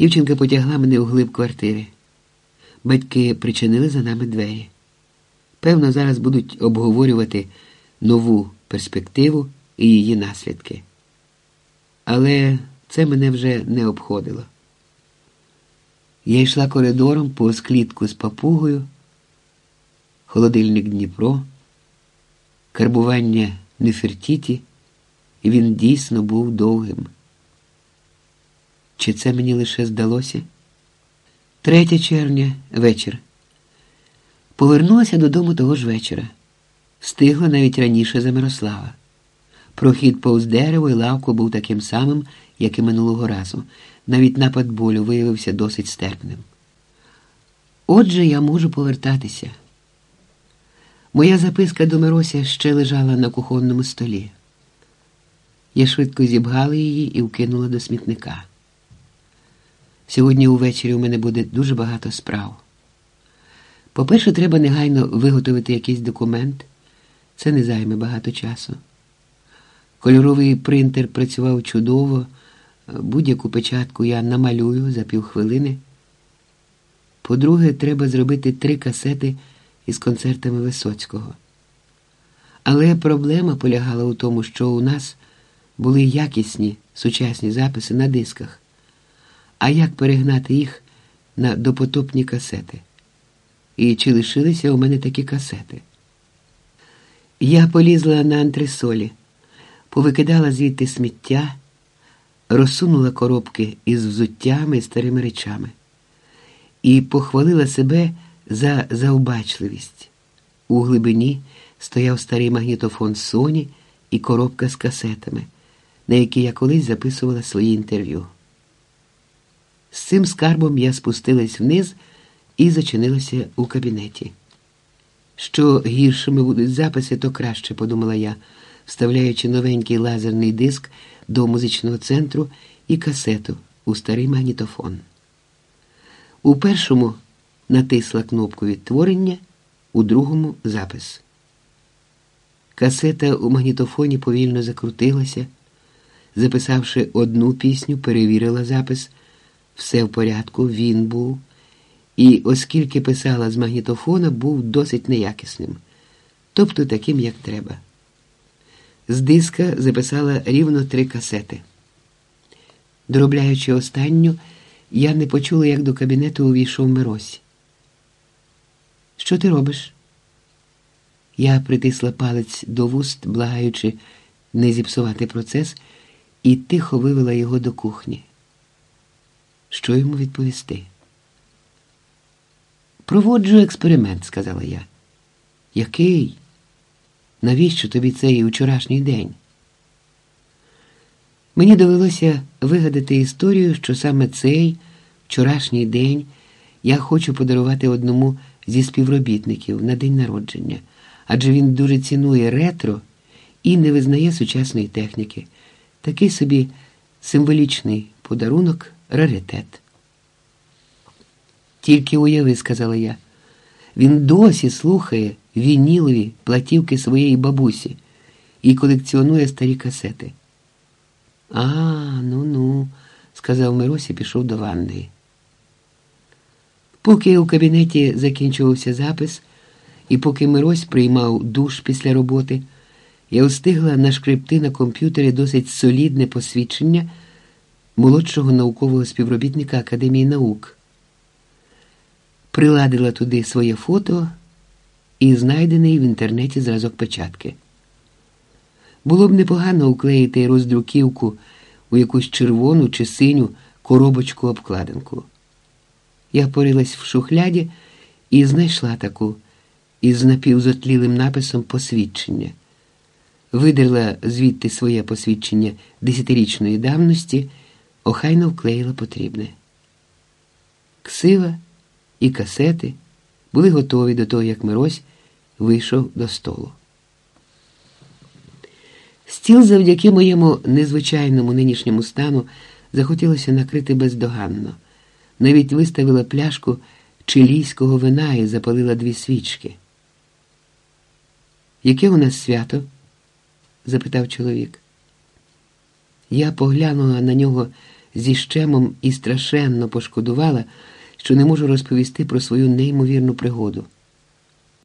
Дівчинка потягла мене у глиб квартири. Батьки причинили за нами двері. Певно, зараз будуть обговорювати нову перспективу і її наслідки. Але це мене вже не обходило. Я йшла коридором по клітку з папугою, холодильник Дніпро, карбування Нефертіті, і він дійсно був довгим. Чи це мені лише здалося? 3 червня вечір. Повернулася додому того ж вечора. Встигла навіть раніше за Мирослава. Прохід повз дерево і лавку був таким самим, як і минулого разу. Навіть напад болю виявився досить стерпним. Отже, я можу повертатися. Моя записка до Мирося ще лежала на кухонному столі. Я швидко зібгала її і вкинула до смітника. Сьогодні увечері у мене буде дуже багато справ. По-перше, треба негайно виготовити якийсь документ. Це не займе багато часу. Кольоровий принтер працював чудово, будь-яку печатку я намалюю за півхвилини. По-друге, треба зробити три касети із концертами Висоцького. Але проблема полягала у тому, що у нас були якісні сучасні записи на дисках. А як перегнати їх на допотопні касети? І чи лишилися у мене такі касети? Я полізла на антресолі, повикидала звідти сміття, розсунула коробки із взуттями і старими речами і похвалила себе за заобачливість. У глибині стояв старий магнітофон Соні і коробка з касетами, на які я колись записувала свої інтерв'ю. З цим скарбом я спустилась вниз і зачинилася у кабінеті. Що гіршими будуть записи, то краще, подумала я, вставляючи новенький лазерний диск до музичного центру і касету у старий магнітофон. У першому натисла кнопку відтворення, у другому запис. Касета у магнітофоні повільно закрутилася. Записавши одну пісню, перевірила запис. Все в порядку, він був. І, оскільки писала з магнітофона, був досить неякісним, тобто таким, як треба. З диска записала рівно три касети. Доробляючи останню, я не почула, як до кабінету увійшов Мирось. Що ти робиш? Я притисла палець до вуст, благаючи не зіпсувати процес, і тихо вивела його до кухні. Що йому відповісти? Проводжу експеримент, сказала я. Який? Навіщо тобі цей вчорашній день? Мені довелося вигадати історію, що саме цей вчорашній день я хочу подарувати одному зі співробітників на день народження, адже він дуже цінує ретро і не визнає сучасної техніки. Такий собі символічний подарунок раритет. Тільки уяви, сказала я, він досі слухає вінілові платівки своєї бабусі і колекціонує старі касети. А, ну ну, сказав Мирось і пішов до ванної. Поки у кабінеті закінчувався запис, і поки Мирось приймав душ після роботи, я встигла нашкребти на комп'ютері досить солідне посвідчення молодшого наукового співробітника Академії наук. Приладила туди своє фото і знайдений в інтернеті зразок печатки. Було б непогано уклеїти роздруківку у якусь червону чи синю коробочку обкладинку. Я порилась в шухляді і знайшла таку із напівзотлілим написом посвідчення. Видерла звідти своє посвідчення десятирічної давності, охайно вклеїла потрібне. Ксива і касети були готові до того, як Мирось вийшов до столу. Стіл завдяки моєму незвичайному нинішньому стану захотілося накрити бездоганно. Навіть виставила пляшку чилійського вина і запалила дві свічки. Яке у нас свято? запитав чоловік. Я поглянула на нього зі щемом і страшенно пошкодувала, що не можу розповісти про свою неймовірну пригоду.